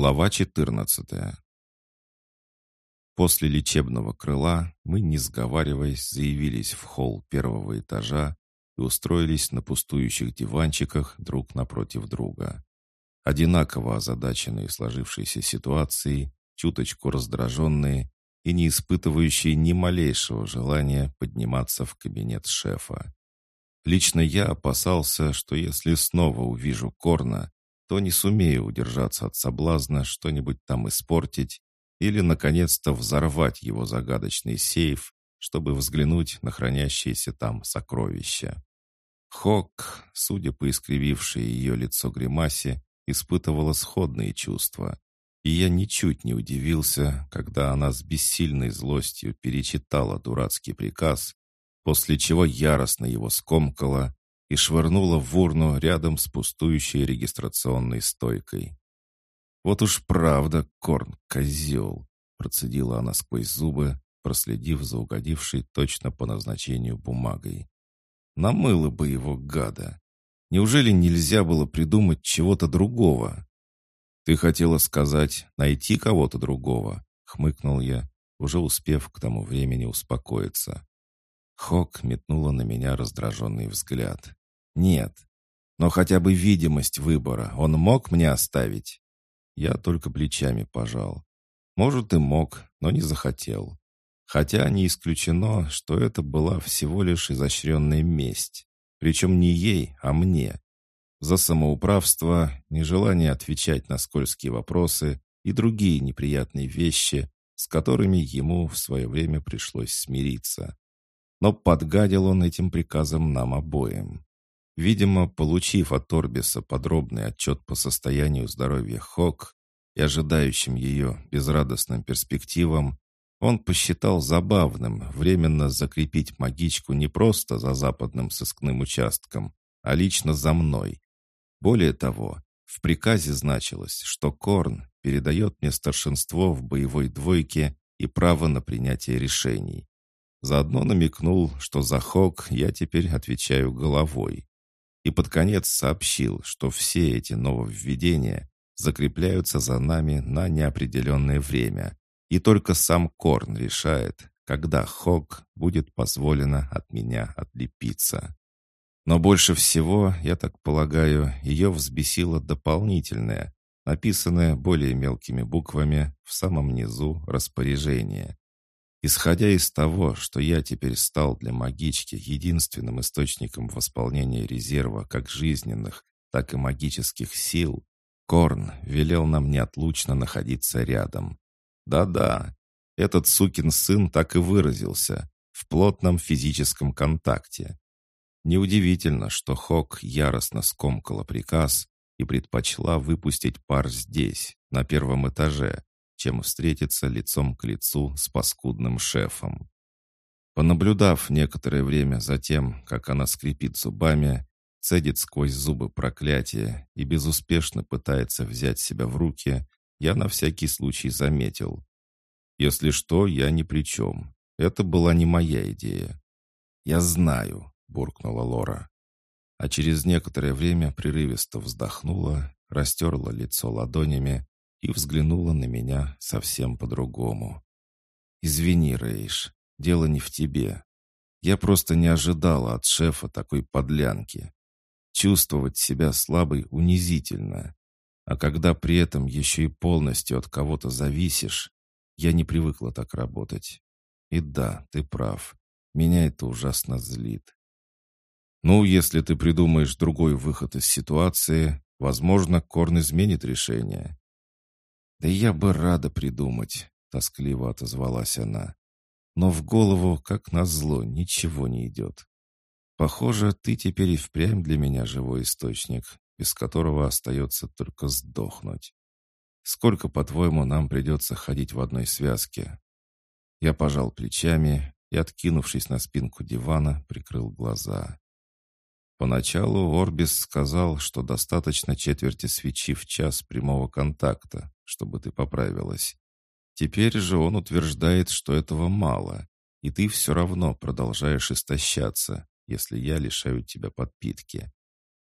Глава 14 После лечебного крыла мы, не сговариваясь, заявились в холл первого этажа и устроились на пустующих диванчиках друг напротив друга. Одинаково озадаченные сложившейся ситуацией, чуточку раздраженные и не испытывающие ни малейшего желания подниматься в кабинет шефа. Лично я опасался, что если снова увижу Корна, то не сумею удержаться от соблазна что-нибудь там испортить или, наконец-то, взорвать его загадочный сейф, чтобы взглянуть на хранящиеся там сокровища. Хок, судя по искривившей ее лицо гримасе, испытывала сходные чувства. И я ничуть не удивился, когда она с бессильной злостью перечитала дурацкий приказ, после чего яростно его скомкала и швырнула в урну рядом с пустующей регистрационной стойкой. «Вот уж правда, Корн, козел!» процедила она сквозь зубы, проследив за угодившей точно по назначению бумагой. «Намыло бы его, гада! Неужели нельзя было придумать чего-то другого?» «Ты хотела сказать, найти кого-то другого?» — хмыкнул я, уже успев к тому времени успокоиться. Хок метнула на меня раздраженный взгляд. «Нет. Но хотя бы видимость выбора он мог мне оставить?» Я только плечами пожал. Может, и мог, но не захотел. Хотя не исключено, что это была всего лишь изощренная месть. Причем не ей, а мне. За самоуправство, нежелание отвечать на скользкие вопросы и другие неприятные вещи, с которыми ему в свое время пришлось смириться. Но подгадил он этим приказом нам обоим. Видимо, получив от Орбиса подробный отчет по состоянию здоровья Хок и ожидающим ее безрадостным перспективам, он посчитал забавным временно закрепить магичку не просто за западным сыскным участком, а лично за мной. Более того, в приказе значилось, что Корн передает мне старшинство в боевой двойке и право на принятие решений. Заодно намекнул, что за Хок я теперь отвечаю головой. И под конец сообщил, что все эти нововведения закрепляются за нами на неопределенное время, и только сам Корн решает, когда Хок будет позволено от меня отлепиться. Но больше всего, я так полагаю, ее взбесило дополнительное, написанное более мелкими буквами в самом низу распоряжение. Исходя из того, что я теперь стал для магички единственным источником восполнения резерва как жизненных, так и магических сил, Корн велел нам неотлучно находиться рядом. Да-да, этот сукин сын так и выразился, в плотном физическом контакте. Неудивительно, что Хок яростно скомкала приказ и предпочла выпустить пар здесь, на первом этаже, чем встретиться лицом к лицу с паскудным шефом. Понаблюдав некоторое время за тем, как она скрипит зубами, цедит сквозь зубы проклятие и безуспешно пытается взять себя в руки, я на всякий случай заметил. Если что, я ни при чем. Это была не моя идея. «Я знаю», — буркнула Лора. А через некоторое время прерывисто вздохнула, растерла лицо ладонями и взглянула на меня совсем по-другому. «Извини, Рейш, дело не в тебе. Я просто не ожидала от шефа такой подлянки. Чувствовать себя слабой унизительно. А когда при этом еще и полностью от кого-то зависишь, я не привыкла так работать. И да, ты прав. Меня это ужасно злит. Ну, если ты придумаешь другой выход из ситуации, возможно, Корн изменит решение. «Да я бы рада придумать», — тоскливо отозвалась она. «Но в голову, как назло, ничего не идет. Похоже, ты теперь и впрямь для меня живой источник, без которого остается только сдохнуть. Сколько, по-твоему, нам придется ходить в одной связке?» Я пожал плечами и, откинувшись на спинку дивана, прикрыл глаза. Поначалу Орбис сказал, что достаточно четверти свечи в час прямого контакта, чтобы ты поправилась. Теперь же он утверждает, что этого мало, и ты все равно продолжаешь истощаться, если я лишаю тебя подпитки.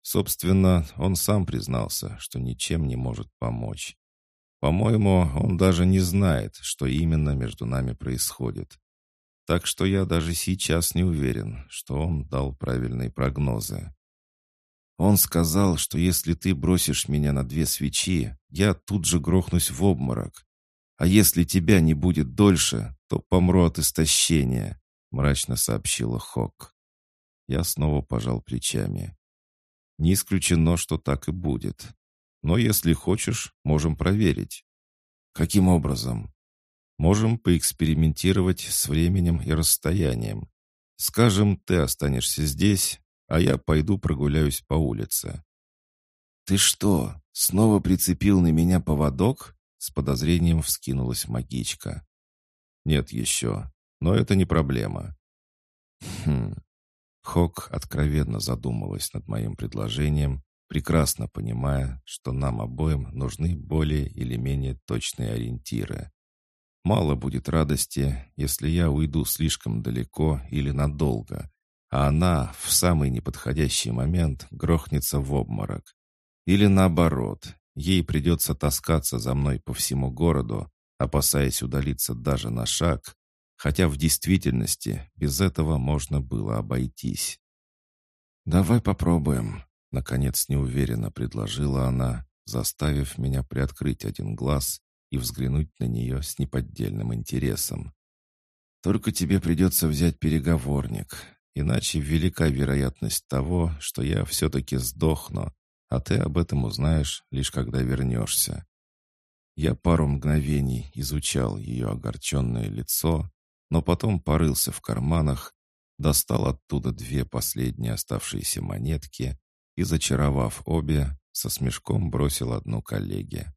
Собственно, он сам признался, что ничем не может помочь. По-моему, он даже не знает, что именно между нами происходит. Так что я даже сейчас не уверен, что он дал правильные прогнозы. Он сказал, что если ты бросишь меня на две свечи, я тут же грохнусь в обморок. А если тебя не будет дольше, то помру от истощения», — мрачно сообщила Хок. Я снова пожал плечами. «Не исключено, что так и будет. Но если хочешь, можем проверить». «Каким образом?» «Можем поэкспериментировать с временем и расстоянием. Скажем, ты останешься здесь, а я пойду прогуляюсь по улице». «Ты что, снова прицепил на меня поводок?» С подозрением вскинулась магичка. «Нет еще, но это не проблема». «Хм...» Хок откровенно задумалась над моим предложением, прекрасно понимая, что нам обоим нужны более или менее точные ориентиры. Мало будет радости, если я уйду слишком далеко или надолго, а она в самый неподходящий момент грохнется в обморок. Или наоборот, ей придется таскаться за мной по всему городу, опасаясь удалиться даже на шаг, хотя в действительности без этого можно было обойтись. «Давай попробуем», — наконец неуверенно предложила она, заставив меня приоткрыть один глаз и взглянуть на нее с неподдельным интересом. «Только тебе придется взять переговорник. Иначе велика вероятность того, что я все-таки сдохну, а ты об этом узнаешь, лишь когда вернешься. Я пару мгновений изучал ее огорченное лицо, но потом порылся в карманах, достал оттуда две последние оставшиеся монетки и, зачаровав обе, со смешком бросил одну коллеге.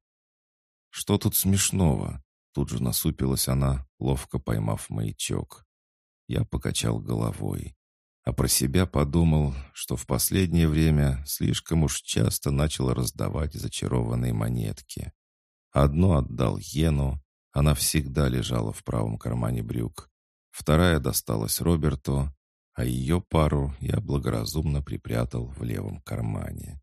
«Что тут смешного?» Тут же насупилась она, ловко поймав маячок. Я покачал головой а про себя подумал, что в последнее время слишком уж часто начал раздавать зачарованные монетки. Одну отдал Йену, она всегда лежала в правом кармане брюк. Вторая досталась Роберту, а ее пару я благоразумно припрятал в левом кармане.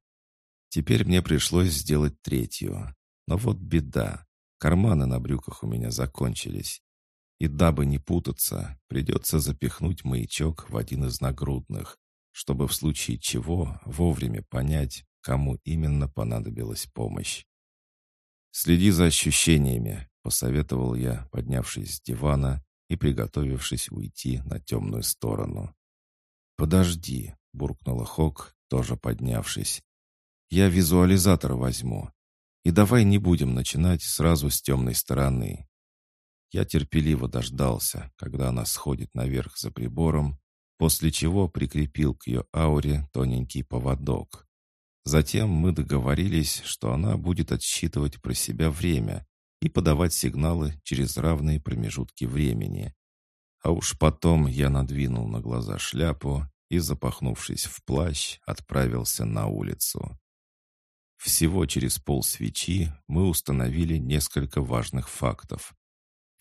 Теперь мне пришлось сделать третью. Но вот беда. Карманы на брюках у меня закончились, и дабы не путаться, придется запихнуть маячок в один из нагрудных, чтобы в случае чего вовремя понять, кому именно понадобилась помощь. «Следи за ощущениями», — посоветовал я, поднявшись с дивана и приготовившись уйти на темную сторону. «Подожди», — буркнула Хок, тоже поднявшись. «Я визуализатор возьму. И давай не будем начинать сразу с темной стороны. Я терпеливо дождался, когда она сходит наверх за прибором, после чего прикрепил к ее ауре тоненький поводок. Затем мы договорились, что она будет отсчитывать про себя время и подавать сигналы через равные промежутки времени. А уж потом я надвинул на глаза шляпу и, запахнувшись в плащ, отправился на улицу. Всего через пол свечи мы установили несколько важных фактов.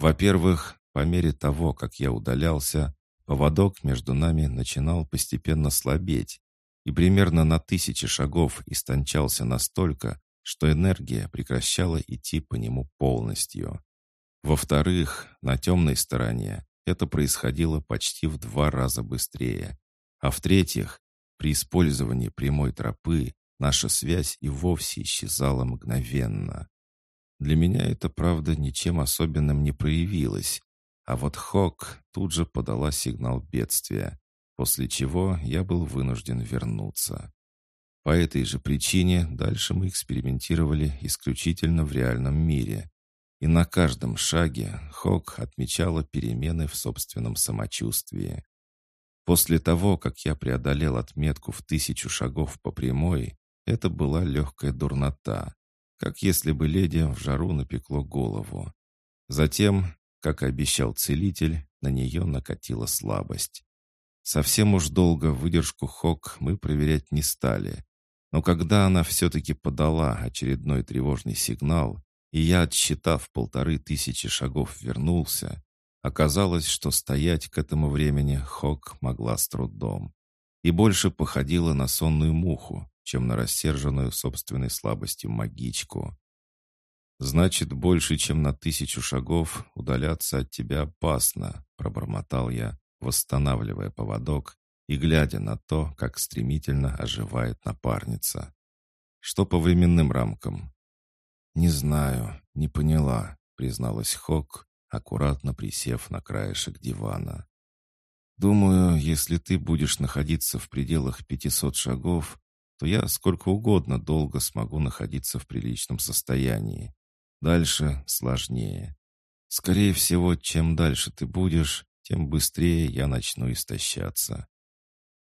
Во-первых, по мере того, как я удалялся, поводок между нами начинал постепенно слабеть и примерно на тысячи шагов истончался настолько, что энергия прекращала идти по нему полностью. Во-вторых, на темной стороне это происходило почти в два раза быстрее. А в-третьих, при использовании прямой тропы наша связь и вовсе исчезала мгновенно. Для меня это, правда, ничем особенным не проявилось. А вот Хок тут же подала сигнал бедствия, после чего я был вынужден вернуться. По этой же причине дальше мы экспериментировали исключительно в реальном мире. И на каждом шаге Хок отмечала перемены в собственном самочувствии. После того, как я преодолел отметку в тысячу шагов по прямой, это была легкая дурнота как если бы леди в жару напекло голову. Затем, как обещал целитель, на нее накатила слабость. Совсем уж долго выдержку Хок мы проверять не стали. Но когда она все-таки подала очередной тревожный сигнал, и я, отсчитав полторы тысячи шагов, вернулся, оказалось, что стоять к этому времени Хок могла с трудом. И больше походила на сонную муху, чем на рассерженную собственной слабостью магичку. «Значит, больше, чем на тысячу шагов удаляться от тебя опасно», — пробормотал я, восстанавливая поводок и глядя на то, как стремительно оживает напарница. «Что по временным рамкам?» «Не знаю, не поняла», — призналась Хок, аккуратно присев на краешек дивана. «Думаю, если ты будешь находиться в пределах пятисот шагов, то я сколько угодно долго смогу находиться в приличном состоянии. Дальше сложнее. Скорее всего, чем дальше ты будешь, тем быстрее я начну истощаться.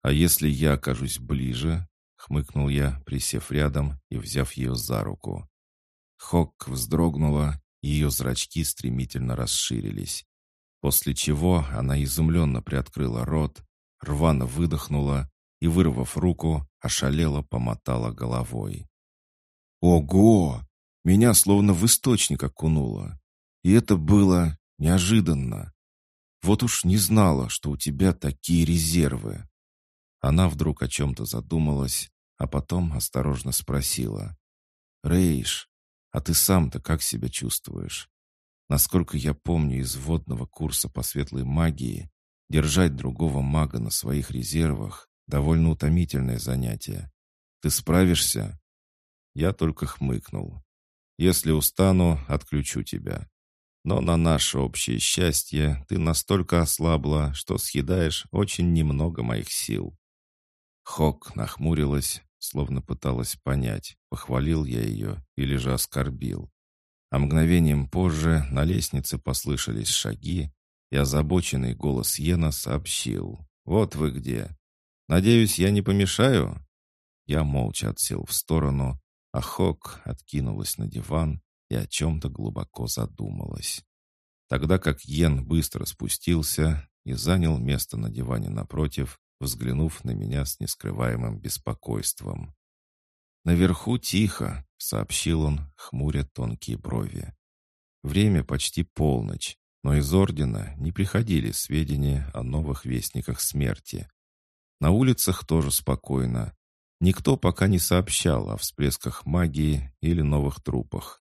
А если я окажусь ближе, хмыкнул я, присев рядом и взяв ее за руку. Хок вздрогнула, ее зрачки стремительно расширились. После чего она изумленно приоткрыла рот, рвано выдохнула и, вырвав руку, ошалело помотала головой. «Ого! Меня словно в источник окунуло. И это было неожиданно. Вот уж не знала, что у тебя такие резервы. Она вдруг о чем-то задумалась, а потом осторожно спросила. «Рейш, а ты сам-то как себя чувствуешь? Насколько я помню из вводного курса по светлой магии, держать другого мага на своих резервах — довольно утомительное занятие. Ты справишься?» Я только хмыкнул. Если устану, отключу тебя. Но на наше общее счастье ты настолько ослабла, что съедаешь очень немного моих сил». Хок нахмурилась, словно пыталась понять, похвалил я ее или же оскорбил. А мгновением позже на лестнице послышались шаги, и озабоченный голос Йена сообщил. «Вот вы где. Надеюсь, я не помешаю?» Я молча отсел в сторону, а Хок откинулась на диван и о чем-то глубоко задумалась. Тогда как Йен быстро спустился и занял место на диване напротив, взглянув на меня с нескрываемым беспокойством. «Наверху тихо», — сообщил он, хмуря тонкие брови. «Время почти полночь, но из Ордена не приходили сведения о новых вестниках смерти. На улицах тоже спокойно, Никто пока не сообщал о всплесках магии или новых трупах.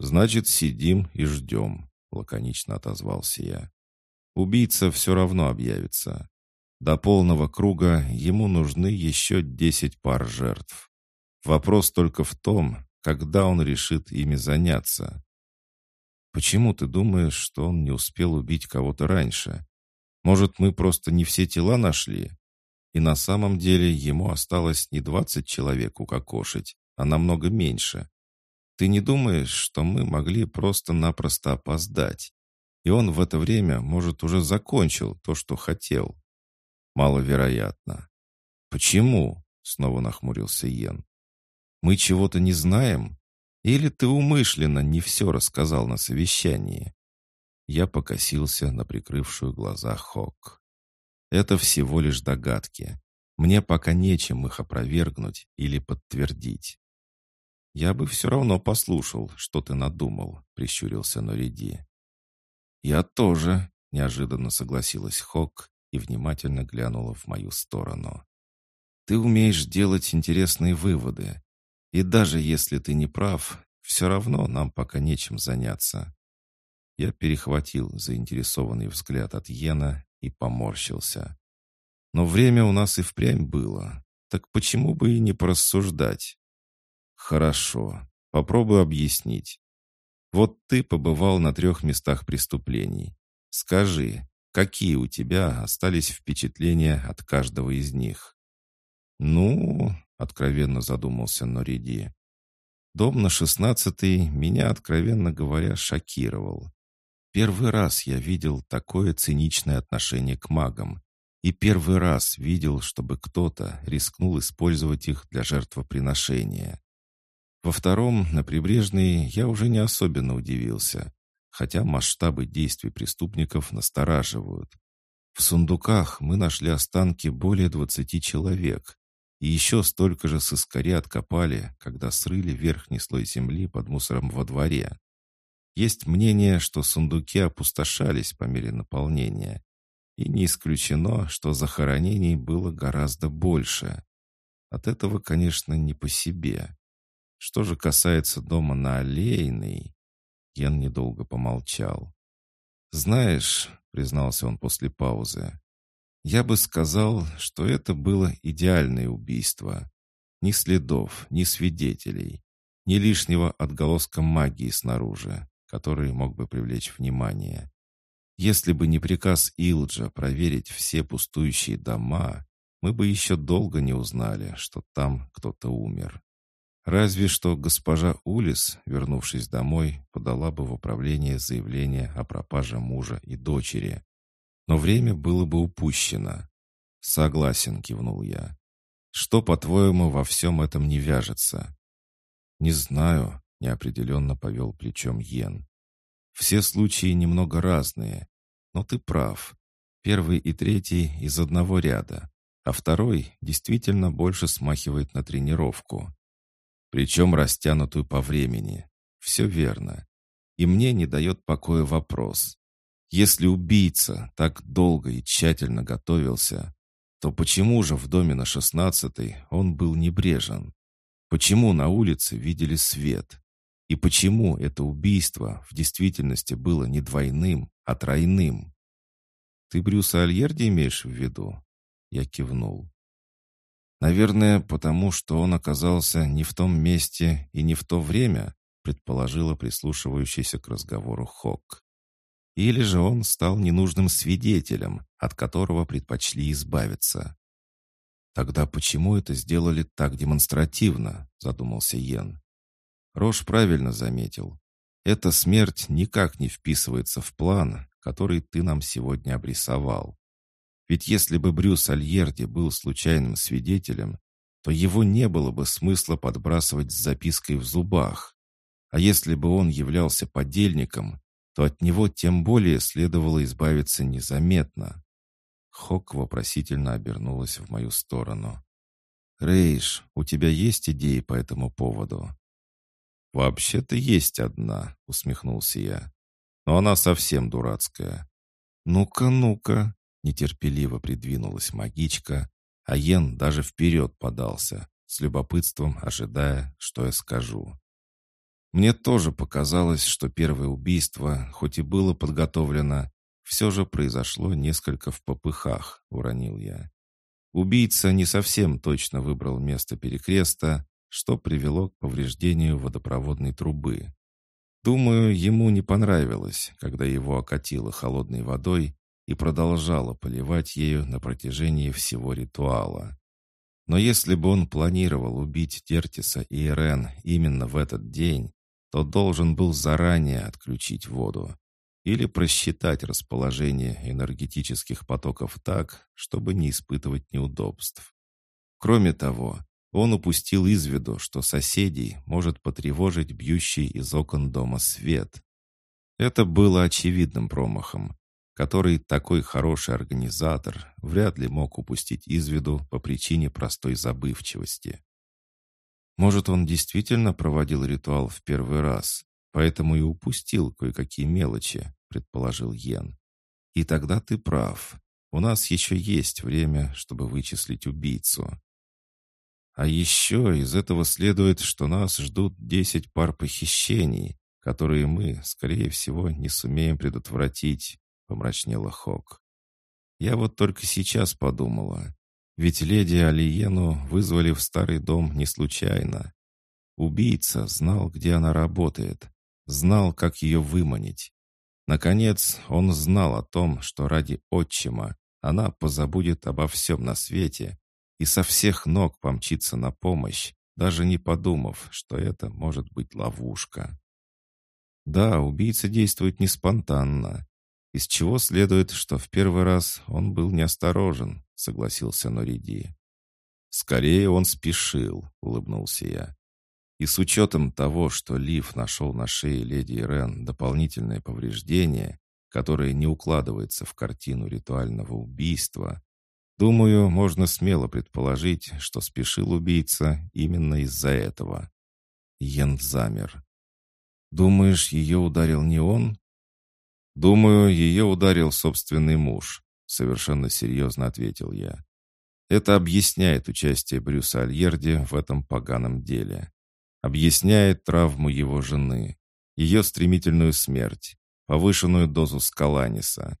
«Значит, сидим и ждем», — лаконично отозвался я. «Убийца все равно объявится. До полного круга ему нужны еще десять пар жертв. Вопрос только в том, когда он решит ими заняться. Почему ты думаешь, что он не успел убить кого-то раньше? Может, мы просто не все тела нашли? И на самом деле ему осталось не двадцать человек укокошить, а намного меньше. Ты не думаешь, что мы могли просто-напросто опоздать? И он в это время, может, уже закончил то, что хотел? Маловероятно. Почему? Снова нахмурился Йен. Мы чего-то не знаем? Или ты умышленно не все рассказал на совещании? Я покосился на прикрывшую глаза Хок. Это всего лишь догадки. Мне пока нечем их опровергнуть или подтвердить. «Я бы все равно послушал, что ты надумал», — прищурился Нориди. «Я тоже», — неожиданно согласилась Хок и внимательно глянула в мою сторону. «Ты умеешь делать интересные выводы. И даже если ты не прав, все равно нам пока нечем заняться». Я перехватил заинтересованный взгляд от Йена и поморщился. Но время у нас и впрямь было. Так почему бы и не порассуждать? Хорошо, попробую объяснить. Вот ты побывал на трех местах преступлений. Скажи, какие у тебя остались впечатления от каждого из них? Ну, откровенно задумался Нориди. Дом на шестнадцатый меня, откровенно говоря, шокировал. Первый раз я видел такое циничное отношение к магам. И первый раз видел, чтобы кто-то рискнул использовать их для жертвоприношения. Во втором, на прибрежной, я уже не особенно удивился, хотя масштабы действий преступников настораживают. В сундуках мы нашли останки более двадцати человек, и еще столько же сыскари откопали, когда срыли верхний слой земли под мусором во дворе. Есть мнение, что сундуки опустошались по мере наполнения. И не исключено, что захоронений было гораздо больше. От этого, конечно, не по себе. Что же касается дома на Аллейной...» Ген недолго помолчал. «Знаешь», — признался он после паузы, «я бы сказал, что это было идеальное убийство. Ни следов, ни свидетелей, ни лишнего отголоска магии снаружи, который мог бы привлечь внимание. Если бы не приказ Илджа проверить все пустующие дома, мы бы еще долго не узнали, что там кто-то умер. Разве что госпожа Улис, вернувшись домой, подала бы в управление заявление о пропаже мужа и дочери. Но время было бы упущено. «Согласен», — кивнул я. «Что, по-твоему, во всем этом не вяжется?» «Не знаю», — неопределенно повел плечом Йен. «Все случаи немного разные, но ты прав. Первый и третий из одного ряда, а второй действительно больше смахивает на тренировку причем растянутую по времени. Все верно. И мне не дает покоя вопрос. Если убийца так долго и тщательно готовился, то почему же в доме на шестнадцатой он был небрежен? Почему на улице видели свет? И почему это убийство в действительности было не двойным, а тройным? «Ты Брюса Альерди имеешь в виду?» Я кивнул. «Наверное, потому что он оказался не в том месте и не в то время», предположила прислушивающийся к разговору Хок. «Или же он стал ненужным свидетелем, от которого предпочли избавиться». «Тогда почему это сделали так демонстративно?» задумался Йен. Рош правильно заметил. Эта смерть никак не вписывается в план, который ты нам сегодня обрисовал. Ведь если бы Брюс Альерди был случайным свидетелем, то его не было бы смысла подбрасывать с запиской в зубах. А если бы он являлся подельником, то от него тем более следовало избавиться незаметно. Хок вопросительно обернулась в мою сторону. «Рейш, у тебя есть идеи по этому поводу?» «Вообще-то есть одна», — усмехнулся я. «Но она совсем дурацкая». «Ну-ка, ну-ка», Нетерпеливо придвинулась магичка, а Йен даже вперед подался, с любопытством ожидая, что я скажу. Мне тоже показалось, что первое убийство, хоть и было подготовлено, все же произошло несколько в попыхах, уронил я. Убийца не совсем точно выбрал место перекреста, что привело к повреждению водопроводной трубы. Думаю, ему не понравилось, когда его окатило холодной водой, и продолжала поливать ею на протяжении всего ритуала. Но если бы он планировал убить Тертиса и Ирен именно в этот день, то должен был заранее отключить воду или просчитать расположение энергетических потоков так, чтобы не испытывать неудобств. Кроме того, он упустил из виду, что соседей может потревожить бьющий из окон дома свет. Это было очевидным промахом, который такой хороший организатор вряд ли мог упустить из виду по причине простой забывчивости. Может, он действительно проводил ритуал в первый раз, поэтому и упустил кое-какие мелочи, предположил Йен. И тогда ты прав. У нас еще есть время, чтобы вычислить убийцу. А еще из этого следует, что нас ждут десять пар похищений, которые мы, скорее всего, не сумеем предотвратить помрачнела Хок. Я вот только сейчас подумала. Ведь леди Алиену вызвали в старый дом не случайно. Убийца знал, где она работает, знал, как ее выманить. Наконец, он знал о том, что ради отчима она позабудет обо всем на свете и со всех ног помчится на помощь, даже не подумав, что это может быть ловушка. Да, убийца действует не спонтанно, из чего следует, что в первый раз он был неосторожен, согласился Нориди. Скорее он спешил, улыбнулся я. И с учетом того, что Лив нашел на шее леди Ирен дополнительное повреждение, которое не укладывается в картину ритуального убийства, думаю, можно смело предположить, что спешил убийца именно из-за этого. Йен замер. «Думаешь, ее ударил не он?» «Думаю, ее ударил собственный муж», — совершенно серьезно ответил я. «Это объясняет участие Брюса Альерди в этом поганом деле. Объясняет травму его жены, ее стремительную смерть, повышенную дозу скаланиса.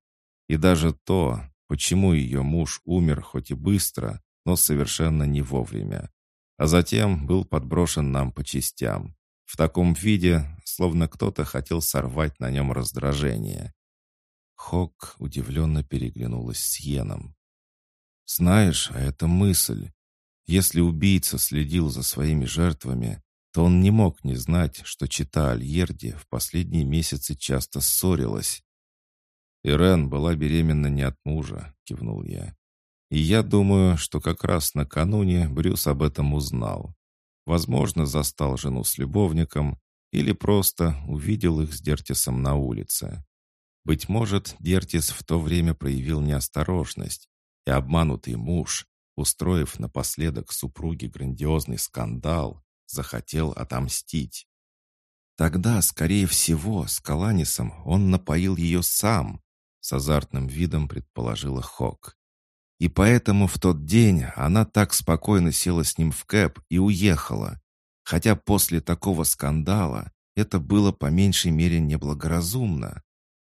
И даже то, почему ее муж умер хоть и быстро, но совершенно не вовремя. А затем был подброшен нам по частям. В таком виде, словно кто-то хотел сорвать на нем раздражение. Хок удивленно переглянулась с Йеном. «Знаешь, а это мысль. Если убийца следил за своими жертвами, то он не мог не знать, что чита Альерди в последние месяцы часто ссорилась. «Ирен была беременна не от мужа», — кивнул я. «И я думаю, что как раз накануне Брюс об этом узнал. Возможно, застал жену с любовником или просто увидел их с Дертисом на улице. Быть может, Дертис в то время проявил неосторожность, и обманутый муж, устроив напоследок супруге грандиозный скандал, захотел отомстить. Тогда, скорее всего, с Каланисом он напоил ее сам, с азартным видом предположила Хок. И поэтому в тот день она так спокойно села с ним в кэп и уехала. Хотя после такого скандала это было по меньшей мере неблагоразумно.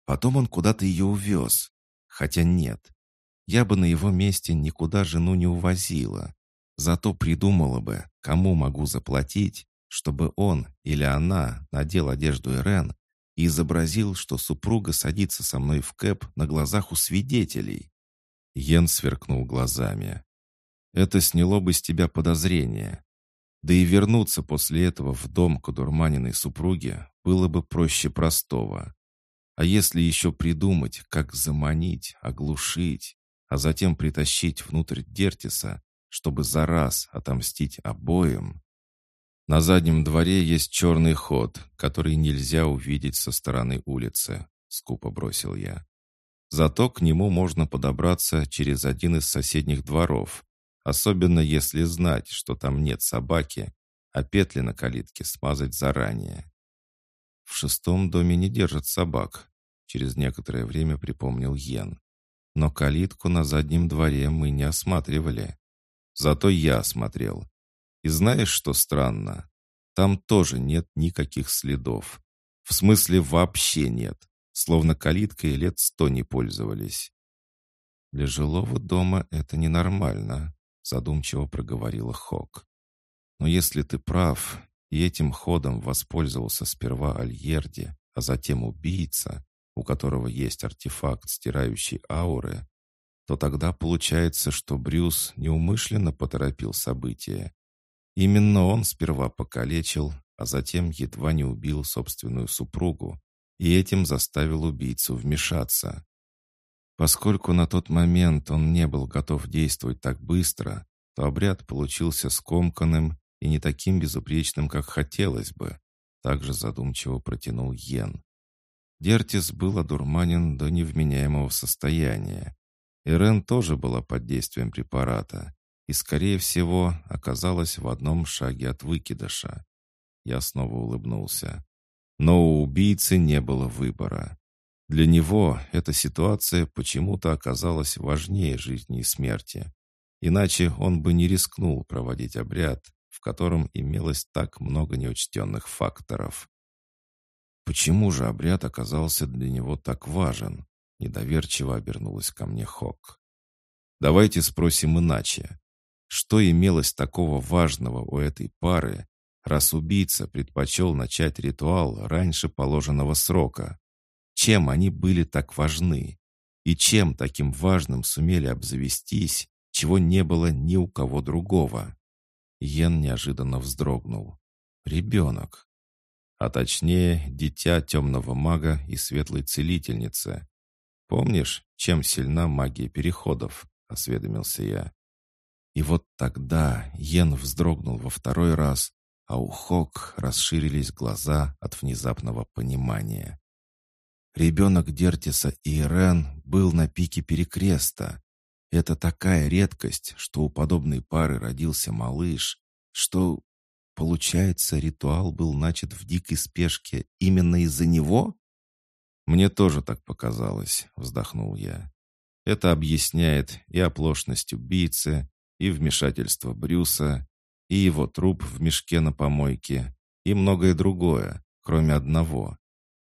Потом он куда-то ее увез. Хотя нет. Я бы на его месте никуда жену не увозила. Зато придумала бы, кому могу заплатить, чтобы он или она надел одежду Ирен и изобразил, что супруга садится со мной в кэп на глазах у свидетелей. Йен сверкнул глазами. Это сняло бы с тебя подозрение. Да и вернуться после этого в дом к одурманенной супруге было бы проще простого. А если еще придумать, как заманить, оглушить, а затем притащить внутрь Дертиса, чтобы за раз отомстить обоим? На заднем дворе есть черный ход, который нельзя увидеть со стороны улицы, скупо бросил я. Зато к нему можно подобраться через один из соседних дворов, особенно если знать, что там нет собаки, а петли на калитке смазать заранее. В шестом доме не держат собак, через некоторое время припомнил Йен. Но калитку на заднем дворе мы не осматривали. Зато я осмотрел. И знаешь, что странно? Там тоже нет никаких следов. В смысле, вообще нет. Словно калиткой лет сто не пользовались. Для жилого дома это ненормально, задумчиво проговорила Хок. Но если ты прав, и этим ходом воспользовался сперва Альерди, а затем убийца, у которого есть артефакт, стирающий ауры, то тогда получается, что Брюс неумышленно поторопил события. Именно он сперва покалечил, а затем едва не убил собственную супругу и этим заставил убийцу вмешаться. Поскольку на тот момент он не был готов действовать так быстро, то обряд получился скомканным и не таким безупречным, как хотелось бы, также задумчиво протянул Йен. Дертис был одурманен до невменяемого состояния. Ирен тоже была под действием препарата и, скорее всего, оказалась в одном шаге от выкидыша. Я снова улыбнулся. Но у убийцы не было выбора. Для него эта ситуация почему-то оказалась важнее жизни и смерти. Иначе он бы не рискнул проводить обряд, в котором имелось так много неучтенных факторов. Почему же обряд оказался для него так важен? Недоверчиво обернулась ко мне Хок. Давайте спросим иначе. Что имелось такого важного у этой пары, раз убийца предпочел начать ритуал раньше положенного срока? Чем они были так важны? И чем таким важным сумели обзавестись, чего не было ни у кого другого? Йен неожиданно вздрогнул. Ребенок а точнее дитя темного мага и светлой целительницы. Помнишь, чем сильна магия переходов?» — осведомился я. И вот тогда Йен вздрогнул во второй раз, а у Хок расширились глаза от внезапного понимания. Ребенок Дертиса и Ирен был на пике перекреста. Это такая редкость, что у подобной пары родился малыш, что Получается, ритуал был начат в дикой спешке именно из-за него? Мне тоже так показалось, вздохнул я. Это объясняет и оплошность убийцы, и вмешательство Брюса, и его труп в мешке на помойке, и многое другое, кроме одного.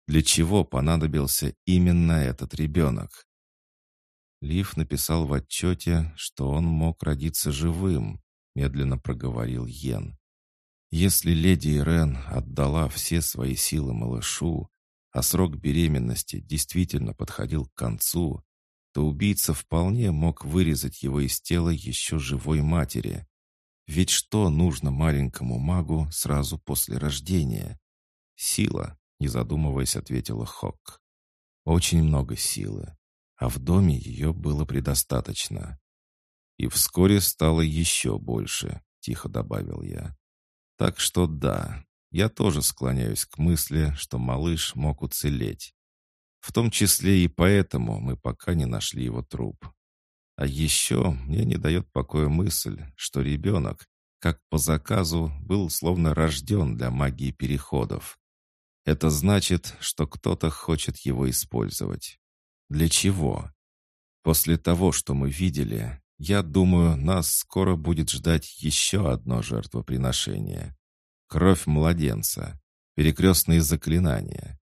Для чего понадобился именно этот ребенок? Лив написал в отчете, что он мог родиться живым, медленно проговорил Йен. Если леди Ирен отдала все свои силы малышу, а срок беременности действительно подходил к концу, то убийца вполне мог вырезать его из тела еще живой матери. Ведь что нужно маленькому магу сразу после рождения? Сила, не задумываясь, ответила Хок. Очень много силы, а в доме ее было предостаточно. И вскоре стало еще больше, тихо добавил я. Так что да, я тоже склоняюсь к мысли, что малыш мог уцелеть. В том числе и поэтому мы пока не нашли его труп. А еще мне не дает покоя мысль, что ребенок, как по заказу, был словно рожден для магии переходов. Это значит, что кто-то хочет его использовать. Для чего? После того, что мы видели, я думаю, нас скоро будет ждать еще одно жертвоприношение. Кровь младенца. Перекрестные заклинания.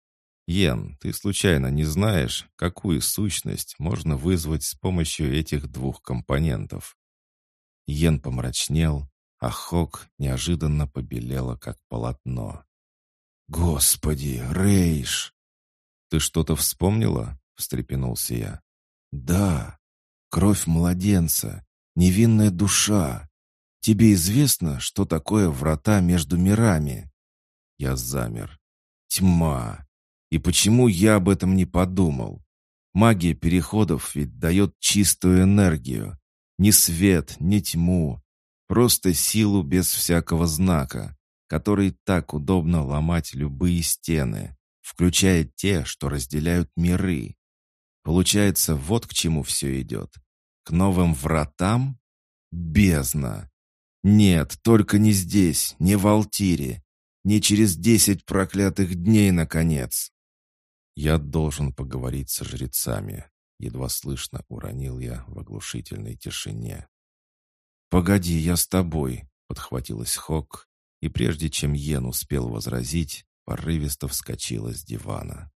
Йен, ты случайно не знаешь, какую сущность можно вызвать с помощью этих двух компонентов? Йен помрачнел, а Хок неожиданно побелела, как полотно. «Господи, Рейш!» «Ты что-то вспомнила?» — встрепенулся я. «Да, кровь младенца, невинная душа. Тебе известно, что такое врата между мирами?» Я замер. «Тьма! И почему я об этом не подумал? Магия переходов ведь дает чистую энергию. Ни свет, ни тьму. Просто силу без всякого знака, который так удобно ломать любые стены, включая те, что разделяют миры. Получается, вот к чему все идет. К новым вратам? Бездна! Нет, только не здесь, не в Алтире, не через десять проклятых дней, наконец. «Я должен поговорить со жрецами», — едва слышно уронил я в оглушительной тишине. «Погоди, я с тобой», — подхватилась Хок, и прежде чем Йен успел возразить, порывисто вскочила с дивана.